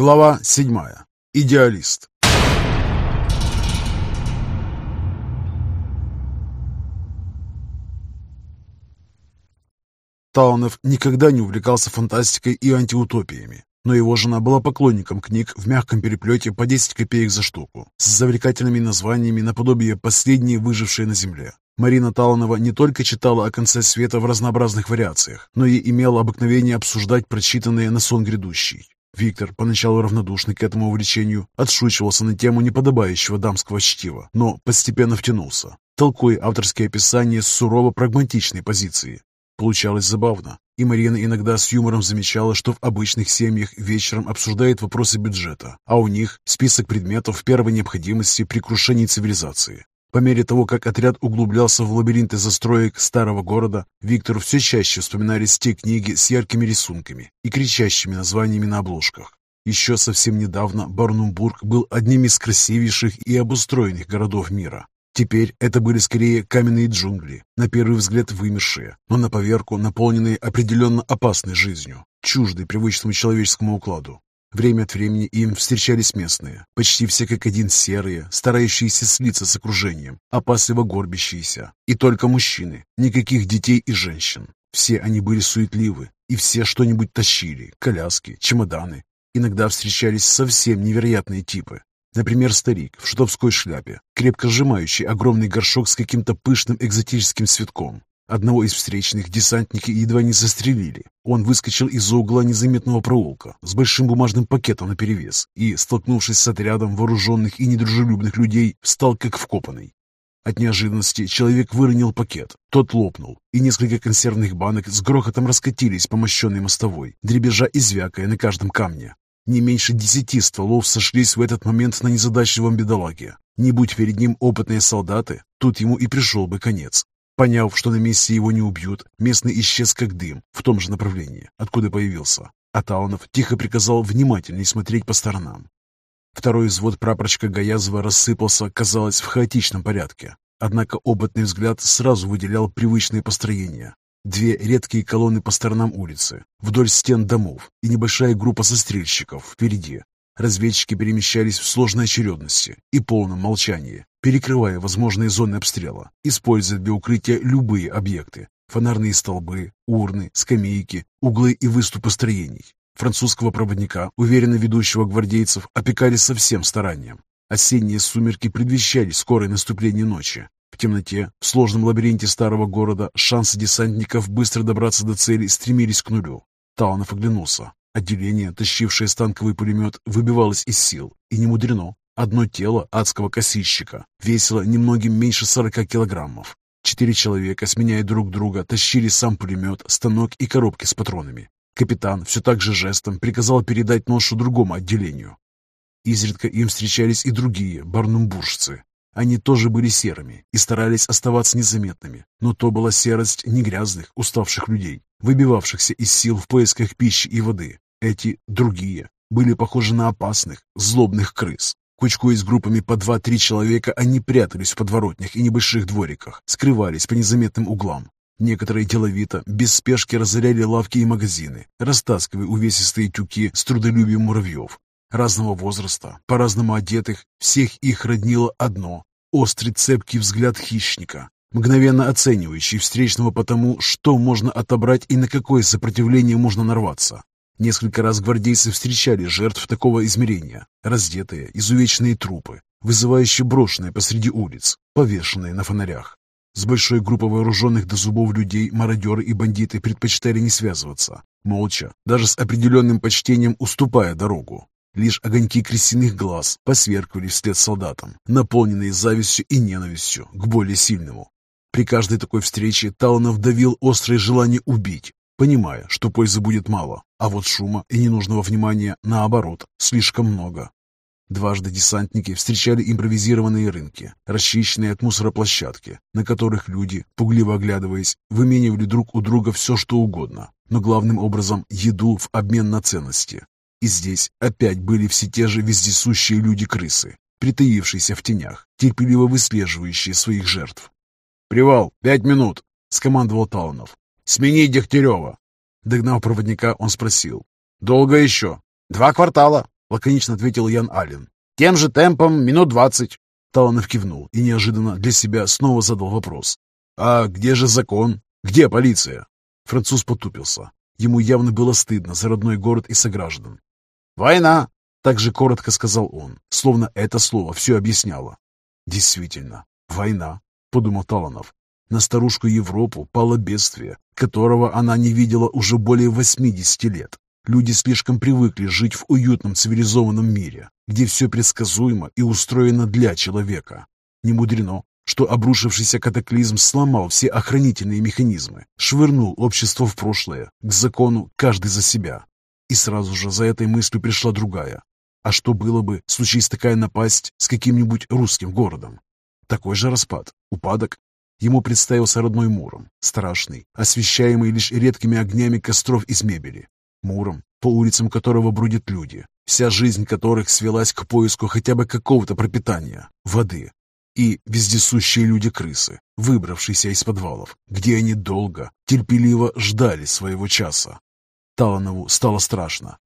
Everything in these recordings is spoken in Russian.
Глава 7. Идеалист. Таунов никогда не увлекался фантастикой и антиутопиями, но его жена была поклонником книг в мягком переплете по 10 копеек за штуку, с завлекательными названиями наподобие «Последние выжившие на земле». Марина Таланова не только читала о конце света в разнообразных вариациях, но и имела обыкновение обсуждать прочитанное на сон грядущий. Виктор, поначалу равнодушный к этому увлечению, отшучивался на тему неподобающего дамского чтива, но постепенно втянулся, толкуя авторские описания с сурово прагматичной позиции. Получалось забавно, и Марина иногда с юмором замечала, что в обычных семьях вечером обсуждают вопросы бюджета, а у них список предметов первой необходимости при крушении цивилизации. По мере того, как отряд углублялся в лабиринты застроек старого города, Виктору все чаще вспоминались те книги с яркими рисунками и кричащими названиями на обложках. Еще совсем недавно Барнумбург был одним из красивейших и обустроенных городов мира. Теперь это были скорее каменные джунгли, на первый взгляд вымершие, но на поверку наполненные определенно опасной жизнью, чуждой привычному человеческому укладу. Время от времени им встречались местные, почти все как один серые, старающиеся слиться с окружением, опасливо горбящиеся. И только мужчины, никаких детей и женщин. Все они были суетливы, и все что-нибудь тащили, коляски, чемоданы. Иногда встречались совсем невероятные типы, Например, старик в штопской шляпе, крепко сжимающий огромный горшок с каким-то пышным экзотическим цветком. Одного из встречных десантники едва не застрелили. Он выскочил из-за угла незаметного проулка с большим бумажным пакетом наперевес и, столкнувшись с отрядом вооруженных и недружелюбных людей, встал как вкопанный. От неожиданности человек выронил пакет. Тот лопнул, и несколько консервных банок с грохотом раскатились по мощенной мостовой, дребезжа и звякая на каждом камне. Не меньше десяти стволов сошлись в этот момент на незадачливом бедолаге. Не будь перед ним опытные солдаты, тут ему и пришел бы конец. Поняв, что на месте его не убьют, местный исчез как дым в том же направлении, откуда появился. А Таунов тихо приказал внимательней смотреть по сторонам. Второй взвод прапорщика Гаязова рассыпался, казалось, в хаотичном порядке. Однако опытный взгляд сразу выделял привычные построения. Две редкие колонны по сторонам улицы, вдоль стен домов и небольшая группа застрельщиков впереди. Разведчики перемещались в сложной очередности и полном молчании, перекрывая возможные зоны обстрела, используя для укрытия любые объекты, фонарные столбы, урны, скамейки, углы и выступы строений. Французского проводника, уверенно ведущего гвардейцев, опекали со всем старанием. Осенние сумерки предвещали скорое наступление ночи, в темноте, в сложном лабиринте старого города, шансы десантников быстро добраться до цели стремились к нулю. Таунов оглянулся. Отделение, тащившее станковый пулемет, выбивалось из сил. И не мудрено. Одно тело адского косильщика весило немногим меньше 40 килограммов. Четыре человека, сменяя друг друга, тащили сам пулемет, станок и коробки с патронами. Капитан все так же жестом приказал передать ношу другому отделению. Изредка им встречались и другие барнумбуржцы, они тоже были серыми и старались оставаться незаметными, но то была серость не грязных, уставших людей, выбивавшихся из сил в поисках пищи и воды. Эти другие были похожи на опасных, злобных крыс. Кучкуясь группами по два-три человека, они прятались в подворотнях и небольших двориках, скрывались по незаметным углам. Некоторые деловито, без спешки разоряли лавки и магазины, растаскивая увесистые тюки с трудолюбием муравьев. Разного возраста, по-разному одетых, всех их роднило одно Острый цепкий взгляд хищника, мгновенно оценивающий встречного по тому, что можно отобрать и на какое сопротивление можно нарваться. Несколько раз гвардейцы встречали жертв такого измерения, раздетые, изувеченные трупы, вызывающие брошенные посреди улиц, повешенные на фонарях. С большой группой вооруженных до зубов людей мародеры и бандиты предпочитали не связываться, молча, даже с определенным почтением уступая дорогу. Лишь огоньки крестяных глаз посверкивали вслед солдатам, наполненные завистью и ненавистью к более сильному. При каждой такой встрече Таланов давил острое желание убить, понимая, что пользы будет мало, а вот шума и ненужного внимания, наоборот, слишком много. Дважды десантники встречали импровизированные рынки, расчищенные от мусора площадки, на которых люди, пугливо оглядываясь, выменивали друг у друга все, что угодно, но главным образом еду в обмен на ценности. И здесь опять были все те же вездесущие люди-крысы, притаившиеся в тенях, терпеливо выслеживающие своих жертв. «Привал! Пять минут!» — скомандовал Таланов. «Смени Дегтярева!» Догнав проводника, он спросил. «Долго еще?» «Два квартала!» — лаконично ответил Ян Аллен. «Тем же темпом минут двадцать». Таланов кивнул и неожиданно для себя снова задал вопрос. «А где же закон? Где полиция?» Француз потупился. Ему явно было стыдно за родной город и сограждан. «Война!» — так же коротко сказал он, словно это слово все объясняло. «Действительно, война», — подумал Таланов. На старушку Европу пало бедствие, которого она не видела уже более 80 лет. Люди слишком привыкли жить в уютном цивилизованном мире, где все предсказуемо и устроено для человека. Не мудрено, что обрушившийся катаклизм сломал все охранительные механизмы, швырнул общество в прошлое, к закону каждый за себя. И сразу же за этой мыслью пришла другая. А что было бы, случись такая напасть с каким-нибудь русским городом? Такой же распад, упадок. Ему представился родной Муром, страшный, освещаемый лишь редкими огнями костров из мебели. Муром, по улицам которого бродят люди, вся жизнь которых свелась к поиску хотя бы какого-то пропитания, воды. И вездесущие люди-крысы, выбравшиеся из подвалов, где они долго, терпеливо ждали своего часа. Таланову стало страшно.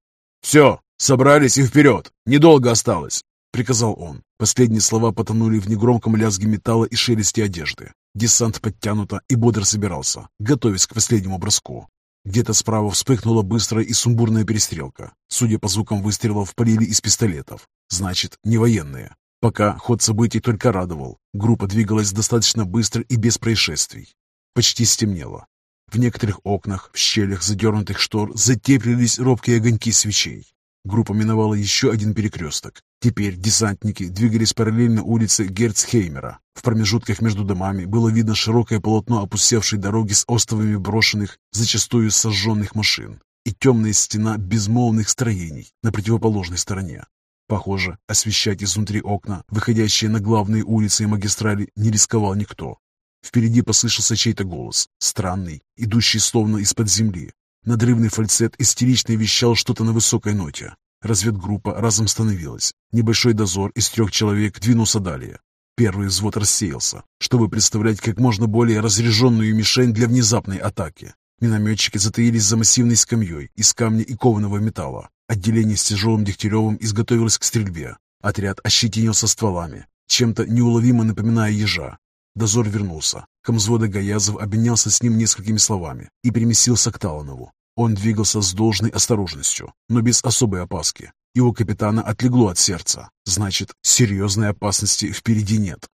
«Все, собрались и вперед! Недолго осталось!» — приказал он. Последние слова потонули в негромком лязге металла и шелесте одежды. Десант подтянуто и бодро собирался, готовясь к последнему броску. Где-то справа вспыхнула быстрая и сумбурная перестрелка. Судя по звукам выстрелов, полили из пистолетов. Значит, не военные. Пока ход событий только радовал. Группа двигалась достаточно быстро и без происшествий. Почти стемнело. В некоторых окнах, в щелях задернутых штор затеплились робкие огоньки свечей. Группа миновала еще один перекресток. Теперь десантники двигались параллельно улице Герцхеймера. В промежутках между домами было видно широкое полотно опустевшей дороги с островами брошенных, зачастую сожженных машин, и темная стена безмолвных строений на противоположной стороне. Похоже, освещать изнутри окна, выходящие на главные улицы и магистрали, не рисковал никто. Впереди послышался чей-то голос, странный, идущий словно из-под земли. Надрывный фальцет истерично вещал что-то на высокой ноте. Разведгруппа разом становилась. Небольшой дозор из трех человек двинулся далее. Первый взвод рассеялся, чтобы представлять как можно более разряженную мишень для внезапной атаки. Минометчики затаились за массивной скамьей из камня и кованого металла. Отделение с тяжелым Дегтяревым изготовилось к стрельбе. Отряд ощетинился стволами, чем-то неуловимо напоминая ежа. Дозор вернулся. Комзвода Гаязов обменялся с ним несколькими словами и переместился к Таланову. Он двигался с должной осторожностью, но без особой опаски. Его капитана отлегло от сердца. Значит, серьезной опасности впереди нет.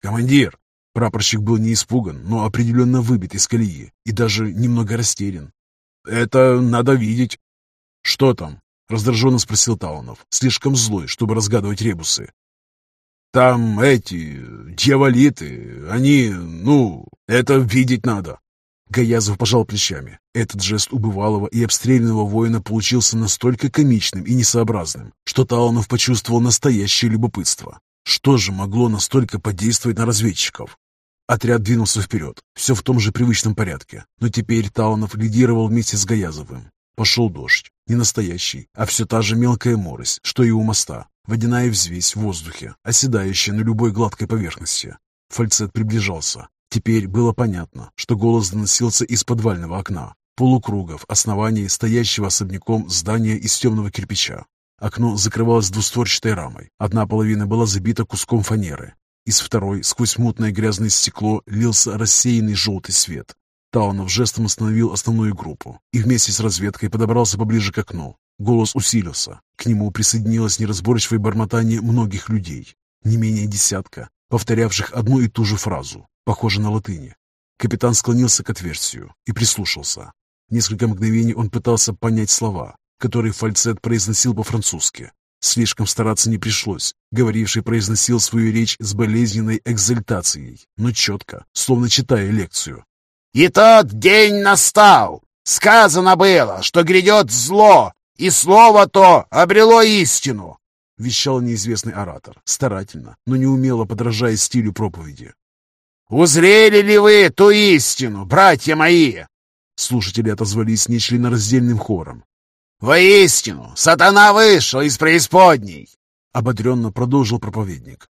«Командир!» Прапорщик был не испуган, но определенно выбит из колеи и даже немного растерян. «Это надо видеть». «Что там?» — раздраженно спросил Таунов, слишком злой, чтобы разгадывать ребусы. Там эти дьяволиты, они, ну, это видеть надо. Гаязов пожал плечами. Этот жест у бывалого и обстрелянного воина получился настолько комичным и несообразным, что Таланов почувствовал настоящее любопытство. Что же могло настолько подействовать на разведчиков? Отряд двинулся вперед, все в том же привычном порядке, но теперь Таланов лидировал вместе с Гаязовым. Пошел дождь, не настоящий, а все та же мелкая морось, что и у моста. Водяная взвесь в воздухе, оседающая на любой гладкой поверхности. Фальцет приближался. Теперь было понятно, что голос доносился из подвального окна, полукруга в основании стоящего особняком здания из темного кирпича. Окно закрывалось двустворчатой рамой. Одна половина была забита куском фанеры. Из второй, сквозь мутное грязное стекло, лился рассеянный желтый свет. Таунов жестом остановил основную группу и вместе с разведкой подобрался поближе к окну. Голос усилился. К нему присоединилось неразборчивое бормотание многих людей. Не менее десятка, повторявших одну и ту же фразу, похоже на латыни. Капитан склонился к отверстию и прислушался. Несколько мгновений он пытался понять слова, которые фальцет произносил по-французски. Слишком стараться не пришлось. Говоривший произносил свою речь с болезненной экзальтацией, но четко, словно читая лекцию. «И тот день настал! Сказано было, что грядет зло, и слово то обрело истину!» — вещал неизвестный оратор, старательно, но неумело подражая стилю проповеди. «Узрели ли вы ту истину, братья мои?» Слушатели отозвались нечленораздельным хором. «Воистину, сатана вышел из преисподней!» — ободренно продолжил проповедник.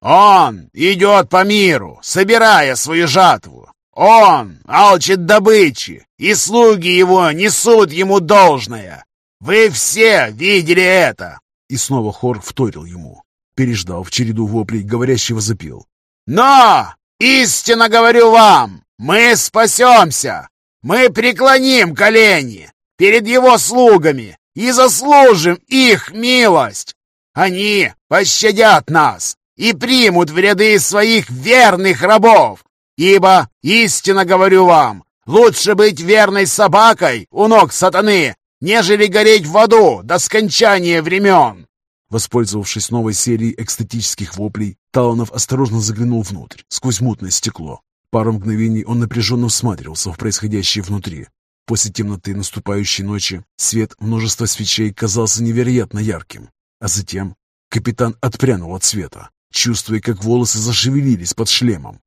«Он идет по миру, собирая свою жатву. Он алчит добычи, и слуги его несут ему должное. Вы все видели это. и снова хор вторил ему. Переждав череду воплей, говорящего запил. «Но! Истинно говорю вам, мы спасемся! Мы преклоним колени перед его слугами и заслужим их милость! Они пощадят нас и примут в ряды своих верных рабов, ибо, истинно говорю вам, лучше быть верной собакой у ног сатаны, нежели гореть в аду до скончания времен!» Воспользовавшись новой серией экстатических воплей, Таланов осторожно заглянул внутрь, сквозь мутное стекло. Пару мгновений он напряженно всматривался в происходящее внутри. После темноты наступающей ночи свет множества свечей казался невероятно ярким. А затем капитан отпрянул от света, чувствуя, как волосы зашевелились под шлемом.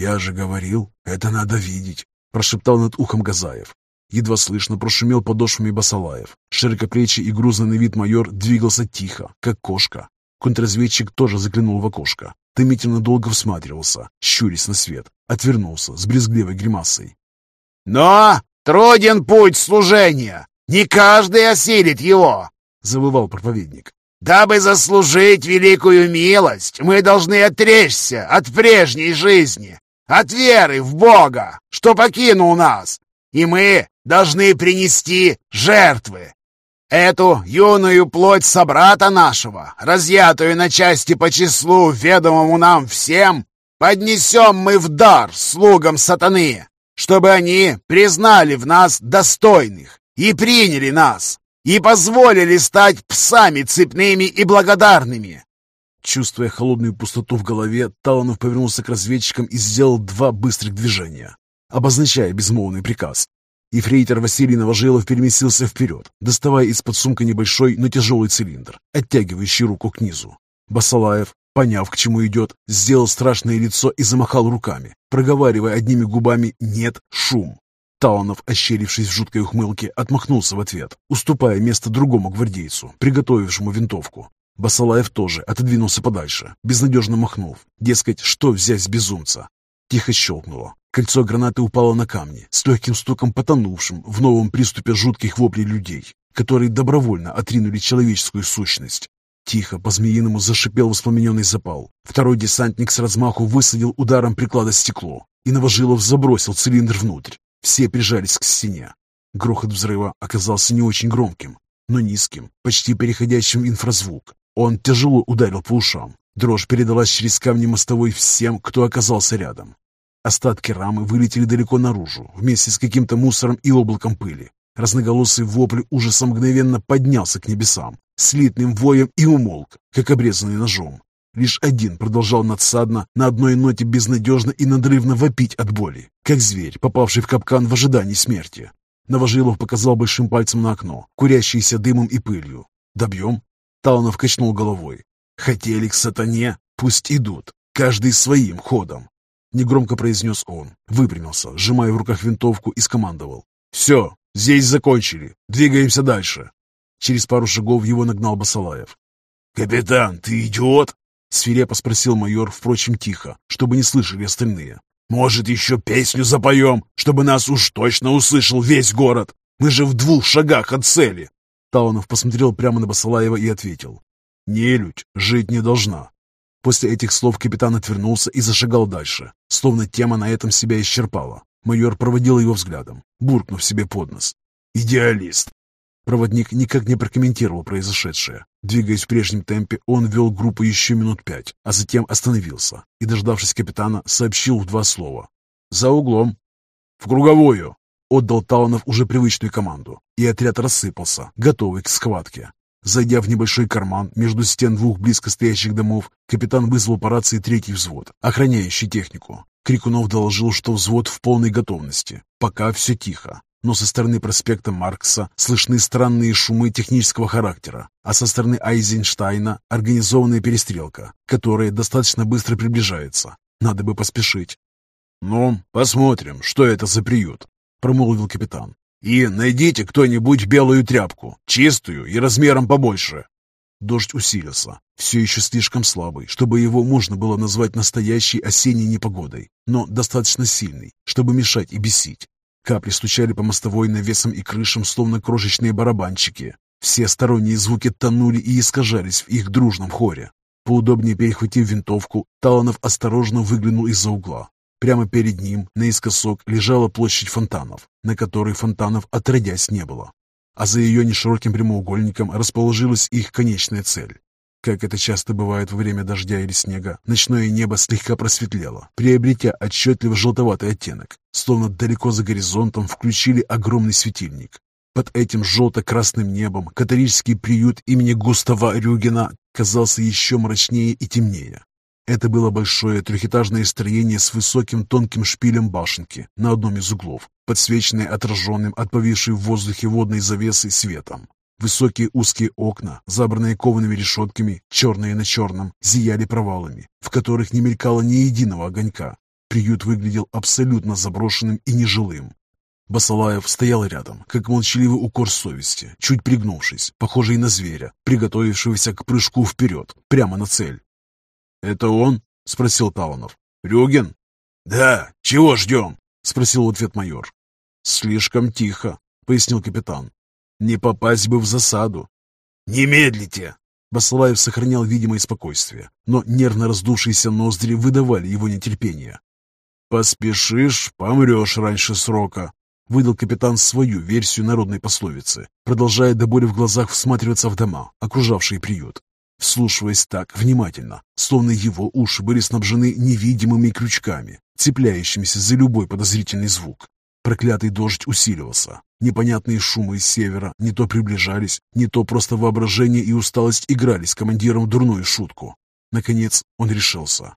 «Я же говорил, это надо видеть», — прошептал над ухом Газаев. Едва слышно прошумел подошвами Басалаев. Широкоплечий и грузный на вид майор двигался тихо, как кошка. Контрразведчик тоже заглянул в окошко. Томительно долго всматривался, щурясь на свет. Отвернулся с брезгливой гримасой. «Но труден путь служения! Не каждый осилит его!» — завывал проповедник. «Дабы заслужить великую милость, мы должны отречься от прежней жизни, от веры в Бога, что покинул нас, и мы должны принести жертвы. Эту юную плоть собрата нашего, разъятую на части по числу, ведомому нам всем, поднесем мы в дар слугам сатаны, чтобы они признали в нас достойных и приняли нас, и позволили стать псами цепными и благодарными. Чувствуя холодную пустоту в голове, Таланов повернулся к разведчикам и сделал два быстрых движения, обозначая безмолвный приказ. Ефрейтор Василий Новожилов переместился вперед, доставая из-под сумка небольшой, но тяжелый цилиндр, оттягивающий руку к низу. Басалаев, поняв, к чему идет, сделал страшное лицо и замахал руками, проговаривая одними губами «нет, шум». Таунов, ощерившись в жуткой ухмылке, отмахнулся в ответ, уступая место другому гвардейцу, приготовившему винтовку. Басалаев тоже отодвинулся подальше, безнадежно махнув. Дескать, что взять с безумца? Тихо щелкнуло. Кольцо гранаты упало на камни, с легким стуком потонувшим в новом приступе жутких воплей людей, которые добровольно отринули человеческую сущность. Тихо, по-змеиному зашипел воспламененный запал. Второй десантник с размаху высадил ударом приклада стекло, и Новожилов забросил цилиндр внутрь. Все прижались к стене. Грохот взрыва оказался не очень громким, но низким, почти переходящим в инфразвук. Он тяжело ударил по ушам. Дрожь передалась через камни мостовой всем, кто оказался рядом. Остатки рамы вылетели далеко наружу, вместе с каким-то мусором и облаком пыли. Разноголосый вопль ужаса мгновенно поднялся к небесам, слитным воем и умолк, как обрезанный ножом. Лишь один продолжал надсадно, на одной ноте безнадежно и надрывно вопить от боли, как зверь, попавший в капкан в ожидании смерти. Новожилов показал большим пальцем на окно, курящееся дымом и пылью. «Добьем?» Таланов качнул головой. «Хотели к сатане? Пусть идут, каждый своим ходом. Негромко произнес он, выпрямился, сжимая в руках винтовку и скомандовал. «Все, здесь закончили. Двигаемся дальше». Через пару шагов его нагнал Басалаев. «Капитан, ты идиот?» Свирепо спросил майор, впрочем, тихо, чтобы не слышали остальные. «Может, еще песню запоем, чтобы нас уж точно услышал весь город? Мы же в двух шагах от цели!» Таунов посмотрел прямо на Басалаева и ответил. «Нелюдь жить не должна. После этих слов капитан отвернулся и зашагал дальше, словно тема на этом себя исчерпала. Майор проводил его взглядом, буркнув себе под нос. «Идеалист!» Проводник никак не прокомментировал произошедшее. Двигаясь в прежнем темпе, он вел группу еще минут пять, а затем остановился и, дождавшись капитана, сообщил в два слова. «За углом!» «В круговую!» Отдал Таунов уже привычную команду, и отряд рассыпался, готовый к схватке. Зайдя в небольшой карман между стен двух близко стоящих домов, капитан вызвал по рации третий взвод, охраняющий технику. Крикунов доложил, что взвод в полной готовности. Пока все тихо, но со стороны проспекта Маркса слышны странные шумы технического характера, а со стороны Айзенштайна организованная перестрелка, которая достаточно быстро приближается. Надо бы поспешить. «Ну, посмотрим, что это за приют», — промолвил капитан. И найдите кто-нибудь белую тряпку, чистую и размером побольше. Дождь усилился, все еще слишком слабый, чтобы его можно было назвать настоящей осенней непогодой, но достаточно сильный, чтобы мешать и бесить. Капли стучали по мостовой навесам и крышам, словно крошечные барабанчики. Все сторонние звуки тонули и искажались в их дружном хоре. Поудобнее перехватив винтовку, Таланов осторожно выглянул из-за угла. Прямо перед ним, наискосок, лежала площадь фонтанов, на которой фонтанов отродясь не было. А за ее нешироким прямоугольником расположилась их конечная цель. Как это часто бывает во время дождя или снега, ночное небо слегка просветлело, приобретя отчетливо желтоватый оттенок, словно далеко за горизонтом включили огромный светильник. Под этим желто-красным небом католический приют имени Густава Рюгена казался еще мрачнее и темнее. Это было большое трехэтажное строение с высоким тонким шпилем башенки на одном из углов, подсвеченное отраженным от повисшей в воздухе водной завесы светом. Высокие узкие окна, забранные коваными решетками, черные на черном, зияли провалами, в которых не мелькало ни единого огонька. Приют выглядел абсолютно заброшенным и нежилым. Басалаев стоял рядом, как молчаливый укор совести, чуть пригнувшись, похожий на зверя, приготовившегося к прыжку вперед, прямо на цель. «Это он?» — спросил Таланов. «Рюгин?» «Да, чего ждем?» — спросил в ответ майор. «Слишком тихо», — пояснил капитан. «Не попасть бы в засаду». «Не медлите!» Басалаев сохранял видимое спокойствие, но нервно раздувшиеся ноздри выдавали его нетерпение. «Поспешишь, помрешь раньше срока», — выдал капитан свою версию народной пословицы, продолжая до боли в глазах всматриваться в дома, окружавшие приют вслушиваясь так внимательно, словно его уши были снабжены невидимыми крючками, цепляющимися за любой подозрительный звук. Проклятый дождь усиливался. Непонятные шумы из севера не то приближались, не то просто воображение и усталость играли с командиром дурную шутку. Наконец он решился.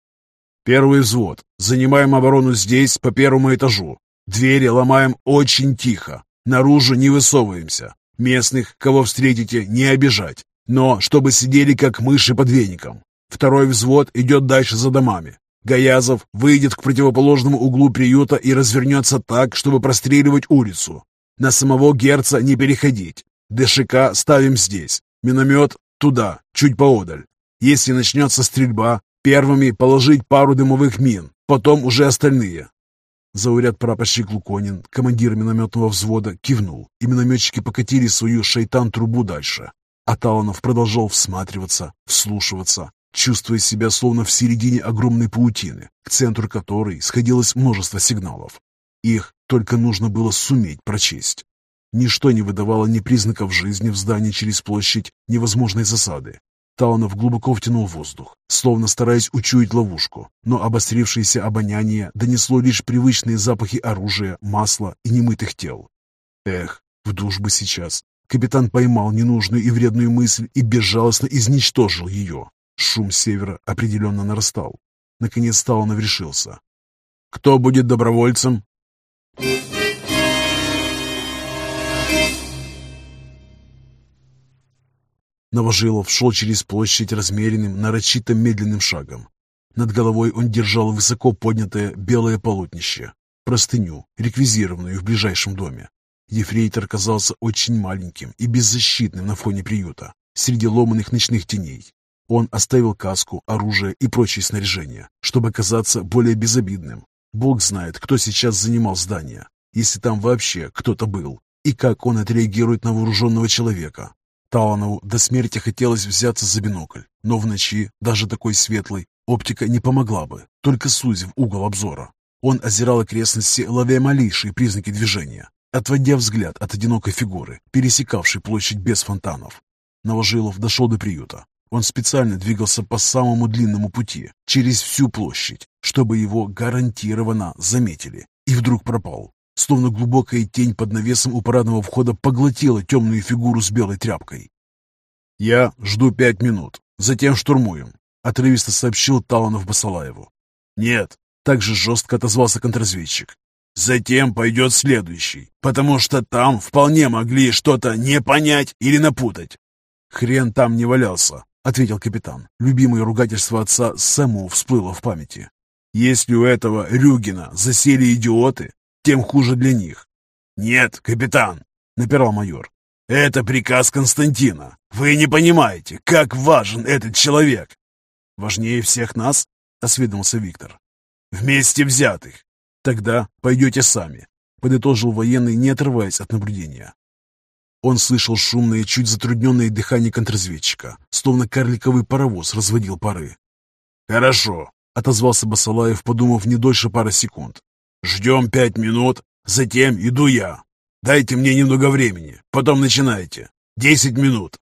«Первый взвод. Занимаем оборону здесь, по первому этажу. Двери ломаем очень тихо. Наружу не высовываемся. Местных, кого встретите, не обижать. Но чтобы сидели как мыши под веником. Второй взвод идет дальше за домами. Гаязов выйдет к противоположному углу приюта и развернется так, чтобы простреливать улицу. На самого Герца не переходить. ДШК ставим здесь. Миномет туда, чуть поодаль. Если начнется стрельба, первыми положить пару дымовых мин, потом уже остальные. Зауряд прапорщик Луконин, командир минометного взвода, кивнул, и минометчики покатили свою шайтан-трубу дальше. А Таланов продолжал всматриваться, вслушиваться, чувствуя себя словно в середине огромной паутины, к центру которой сходилось множество сигналов. Их только нужно было суметь прочесть. Ничто не выдавало ни признаков жизни в здании через площадь, ни возможной засады. Таланов глубоко втянул воздух, словно стараясь учуять ловушку, но обострившееся обоняние донесло лишь привычные запахи оружия, масла и немытых тел. Эх, в душ бы сейчас, Капитан поймал ненужную и вредную мысль и безжалостно изничтожил ее. Шум севера определенно нарастал. Наконец Сталанов решился. «Кто будет добровольцем?» Новожилов шел через площадь размеренным, нарочито медленным шагом. Над головой он держал высоко поднятое белое полотнище, простыню, реквизированную в ближайшем доме. Ефрейтор казался очень маленьким и беззащитным на фоне приюта, среди ломаных ночных теней. Он оставил каску, оружие и прочее снаряжение, чтобы казаться более безобидным. Бог знает, кто сейчас занимал здание, если там вообще кто-то был, и как он отреагирует на вооруженного человека. Таланову до смерти хотелось взяться за бинокль, но в ночи, даже такой светлой, оптика не помогла бы, только сузив угол обзора. Он озирал окрестности, ловя малейшие признаки движения, отводя взгляд от одинокой фигуры, пересекавшей площадь без фонтанов. Новожилов дошел до приюта. Он специально двигался по самому длинному пути, через всю площадь, чтобы его гарантированно заметили, и вдруг пропал. Словно глубокая тень под навесом у парадного входа поглотила темную фигуру с белой тряпкой. «Я жду пять минут, затем штурмуем», — отрывисто сообщил Таланов Басалаеву. «Нет», — также жестко отозвался контрразведчик. Затем пойдет следующий, потому что там вполне могли что-то не понять или напутать. «Хрен там не валялся», — ответил капитан. Любимое ругательство отца само всплыло в памяти. «Если у этого Рюгина засели идиоты, тем хуже для них». «Нет, капитан», — напирал майор. «Это приказ Константина. Вы не понимаете, как важен этот человек». «Важнее всех нас?» — осведомился Виктор. «Вместе взятых. «Тогда пойдете сами», — подытожил военный, не отрываясь от наблюдения. Он слышал шумное, чуть затрудненное дыхание контрразведчика, словно карликовый паровоз разводил пары. «Хорошо», — отозвался Басалаев, подумав не дольше пары секунд. «Ждем пять минут, затем иду я. Дайте мне немного времени, потом начинайте. Десять минут.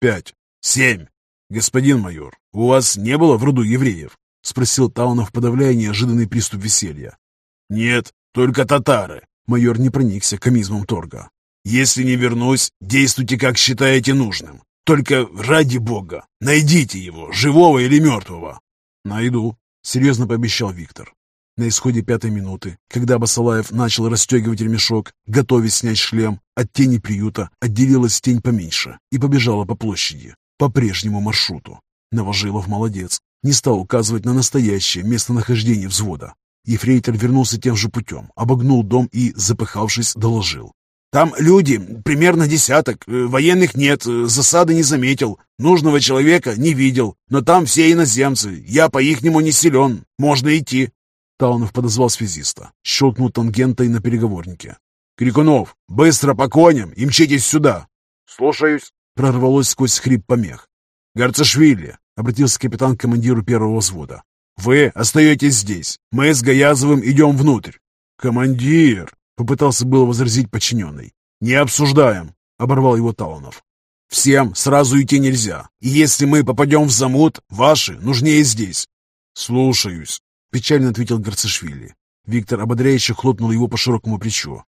Пять. Семь. Господин майор, у вас не было в роду евреев? Спросил Таунов, подавляя неожиданный приступ веселья. Нет, только татары. Майор не проникся комизмом торга. Если не вернусь, действуйте, как считаете нужным. Только ради бога, найдите его, живого или мертвого. Найду, серьезно пообещал Виктор. На исходе пятой минуты, когда Басалаев начал расстегивать ремешок, готовясь снять шлем, от тени приюта отделилась тень поменьше и побежала по площади, по прежнему маршруту. Новожилов молодец, не стал указывать на настоящее местонахождение взвода. Ефрейтор вернулся тем же путем, обогнул дом и, запыхавшись, доложил. «Там люди, примерно десяток, э, военных нет, э, засады не заметил, нужного человека не видел, но там все иноземцы, я по-ихнему не силен, можно идти». Таунов подозвал связиста, щелкнул тангентой на переговорнике. «Крикунов, быстро по коням и мчитесь сюда!» «Слушаюсь!» — прорвалось сквозь хрип помех. «Гарцашвили!» — обратился капитан к командиру первого взвода. «Вы остаетесь здесь. Мы с Гаязовым идем внутрь». «Командир!» — попытался было возразить подчиненный. «Не обсуждаем!» — оборвал его Таунов. «Всем сразу идти нельзя, и если мы попадем в замут, ваши нужнее здесь». «Слушаюсь!» Печально ответил Гарцешвили. Виктор ободряюще хлопнул его по широкому плечу.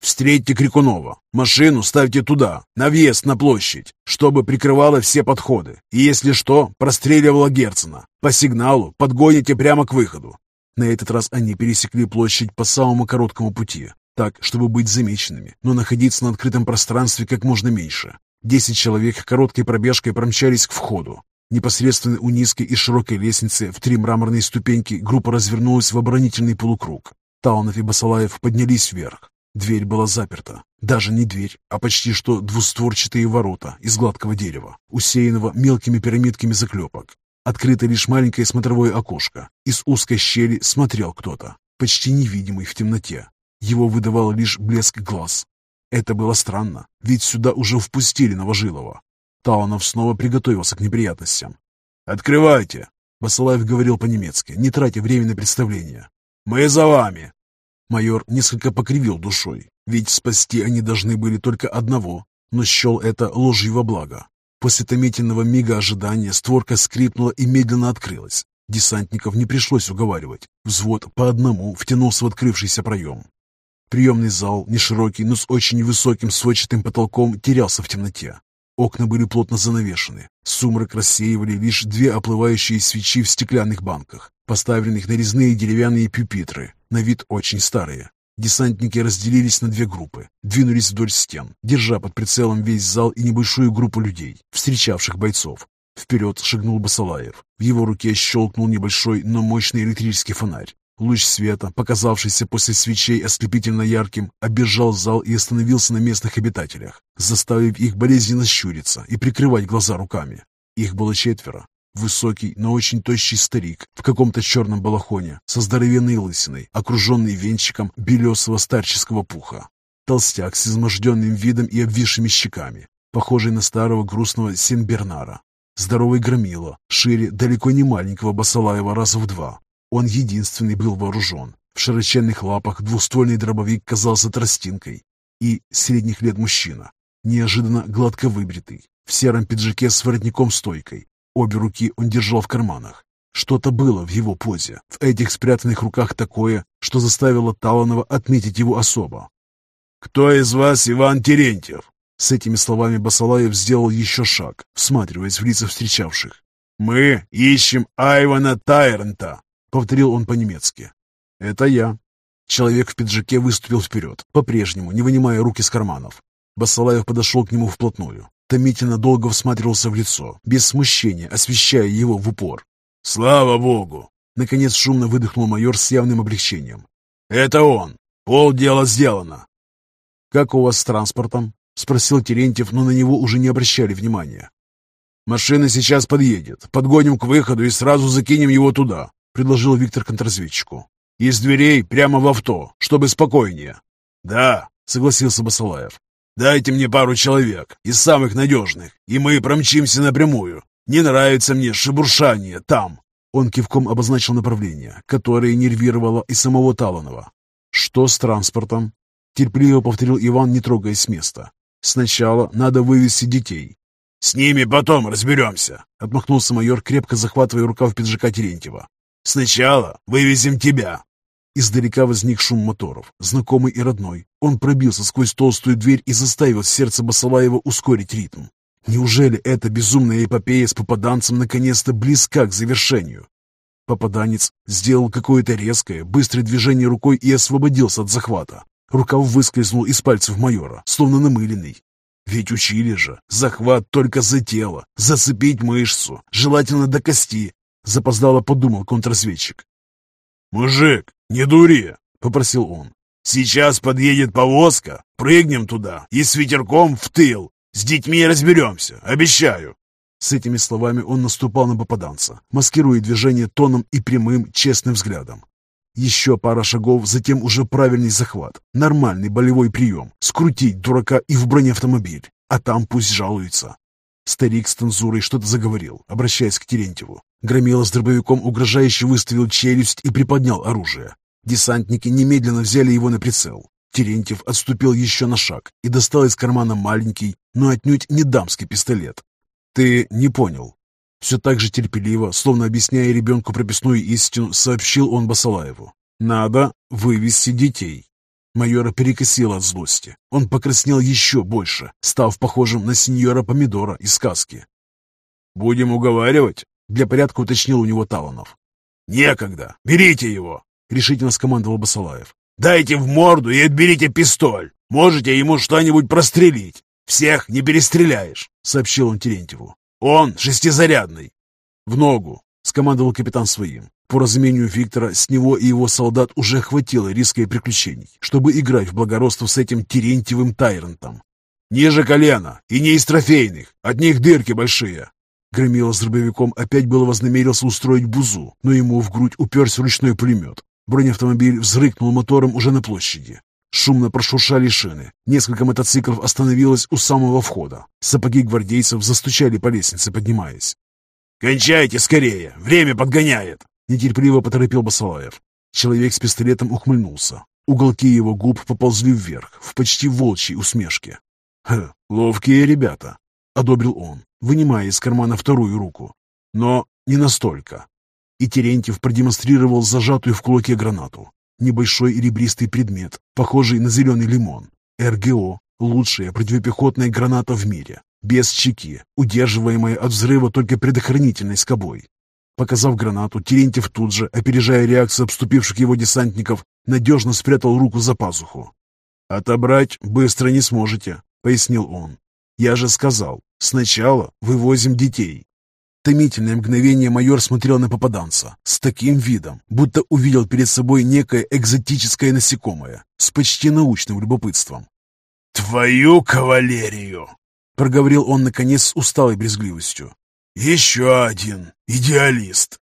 «Встретьте Крикунова. Машину ставьте туда, на въезд на площадь, чтобы прикрывала все подходы. И если что, простреливала Герцена. По сигналу подгоните прямо к выходу». На этот раз они пересекли площадь по самому короткому пути, так, чтобы быть замеченными, но находиться на открытом пространстве как можно меньше. Десять человек короткой пробежкой промчались к входу. Непосредственно у низкой и широкой лестницы в три мраморные ступеньки группа развернулась в оборонительный полукруг. Таунов и Басалаев поднялись вверх. Дверь была заперта. Даже не дверь, а почти что двустворчатые ворота из гладкого дерева, усеянного мелкими пирамидками заклепок. Открыто лишь маленькое смотровое окошко. Из узкой щели смотрел кто-то, почти невидимый в темноте. Его выдавал лишь блеск глаз. Это было странно, ведь сюда уже впустили Новожилова. Таунов снова приготовился к неприятностям. «Открывайте!» — Басалаев говорил по-немецки, не тратя время на представление. «Мы за вами!» Майор несколько покривил душой, ведь спасти они должны были только одного, но счел это ложью во благо. После томительного мига ожидания створка скрипнула и медленно открылась. Десантников не пришлось уговаривать. Взвод по одному втянулся в открывшийся проем. Приемный зал, не широкий, но с очень высоким сводчатым потолком, терялся в темноте. Окна были плотно занавешены. Сумрак рассеивали лишь две оплывающие свечи в стеклянных банках, поставленных на резные деревянные пюпитры, на вид очень старые. Десантники разделились на две группы, двинулись вдоль стен, держа под прицелом весь зал и небольшую группу людей, встречавших бойцов. Вперед шагнул Басалаев. В его руке щелкнул небольшой, но мощный электрический фонарь. Луч света, показавшийся после свечей ослепительно ярким, обежал зал и остановился на местных обитателях, заставив их болезненно щуриться и прикрывать глаза руками. Их было четверо. Высокий, но очень тощий старик в каком-то черном балахоне со здоровенной лысиной, окруженный венчиком белесого старческого пуха. Толстяк с изможденным видом и обвисшими щеками, похожий на старого грустного Сен-Бернара. Здоровый громила, шире далеко не маленького Басалаева раза в два, он единственный был вооружен. В широченных лапах двуствольный дробовик казался тростинкой. И средних лет мужчина, неожиданно гладко выбритый, в сером пиджаке с воротником-стойкой. Обе руки он держал в карманах. Что-то было в его позе, в этих спрятанных руках такое, что заставило Таланова отметить его особо. «Кто из вас Иван Терентьев?» С этими словами Басалаев сделал еще шаг, всматриваясь в лица встречавших. «Мы ищем Айвана Тайрента, — повторил он по-немецки. «Это я». Человек в пиджаке выступил вперед, по-прежнему, не вынимая руки из карманов. Басалаев подошел к нему вплотную. Томительно долго всматривался в лицо, без смущения, освещая его в упор. «Слава Богу!» Наконец шумно выдохнул майор с явным облегчением. «Это он! Полдела сделано!» «Как у вас с транспортом?» — спросил Терентьев, но на него уже не обращали внимания. «Машина сейчас подъедет. Подгоним к выходу и сразу закинем его туда предложил Виктор контрразведчику. «Из дверей прямо в авто, чтобы спокойнее». «Да», — согласился Басалаев. Дайте мне пару человек, из самых надежных, и мы промчимся напрямую. Не нравится мне шебуршание там». Он кивком обозначил направление, которое нервировало и самого Таланова. «Что с транспортом?» Терпеливо повторил Иван, не трогаясь с места. «Сначала надо вывести детей». «С ними потом разберемся», — отмахнулся майор, крепко захватывая рукав пиджака Терентьева. «Сначала вывезем тебя». Издалека возник шум моторов, знакомый и родной. Он пробился сквозь толстую дверь и заставил сердце Басалаева ускорить ритм. Неужели эта безумная эпопея с попаданцем наконец-то близка к завершению? Попаданец сделал какое-то резкое, быстрое движение рукой и освободился от захвата. Рукав выскользнул из пальцев майора, словно намыленный. Ведь учили же, захват только за тело, зацепить мышцу, желательно до кости, запоздало подумал контрразведчик. «Мужик, не дури!» — попросил он. «Сейчас подъедет повозка, прыгнем туда и с ветерком в тыл. С детьми разберемся, обещаю!» С этими словами он наступал на попаданца, маскируя движение тоном и прямым, честным взглядом. Еще пара шагов, затем уже правильный захват, нормальный болевой прием, скрутить дурака и в бронеавтомобиль, а там пусть жалуются. Старик с танзурой что-то заговорил, обращаясь к Терентьеву. Громила с дробовиком угрожающе выставил челюсть и приподнял оружие. Десантники немедленно взяли его на прицел. Терентьев отступил еще на шаг и достал из кармана маленький, но отнюдь не дамский пистолет. «Ты не понял». Все так же терпеливо, словно объясняя ребенку прописную истину, сообщил он Басалаеву. «Надо вывести детей». Майора перекосило от злости. Он покраснел еще больше, став похожим на сеньора Помидора из сказки. «Будем уговаривать?» — для порядка уточнил у него Таланов. «Некогда! Берите его!» — решительно скомандовал Басалаев. «Дайте в морду и отберите пистоль! Можете ему что-нибудь прострелить! Всех не перестреляешь!» — сообщил он Терентьеву. «Он шестизарядный!» «В ногу!» — скомандовал капитан своим. По разумению Виктора, с него и его солдат уже хватило риска и приключений, чтобы играть в благородство с этим Терентьевым Тайрантом. «Ниже колена и не из трофейных, от них дырки большие!» Громила с дробовиком опять было вознамерился устроить бузу, но ему в грудь уперся ручной пулемет. Бронеавтомобиль взрыкнул мотором уже на площади. Шумно прошуршали шины. Несколько мотоциклов остановилось у самого входа. Сапоги гвардейцев застучали по лестнице, поднимаясь. «Кончайте скорее! Время подгоняет!» Нетерпеливо поторопил Басалаев. Человек с пистолетом ухмыльнулся. Уголки его губ поползли вверх, в почти волчьей усмешке. «Ха, ловкие ребята!» — одобрил он, вынимая из кармана вторую руку. «Но не настолько». И Терентьев продемонстрировал зажатую в кулаке гранату. Небольшой ребристый предмет, похожий на зеленый лимон. РГО — лучшая противопехотная граната в мире. Без чеки, удерживаемая от взрыва только предохранительной скобой. Показав гранату, Терентьев тут же, опережая реакцию обступивших его десантников, надежно спрятал руку за пазуху. «Отобрать быстро не сможете», — пояснил он. «Я же сказал, сначала вывозим детей». Томительное мгновение майор смотрел на попаданца с таким видом, будто увидел перед собой некое экзотическое насекомое с почти научным любопытством. «Твою кавалерию!» — проговорил он, наконец, с усталой брезгливостью. Еще один идеалист.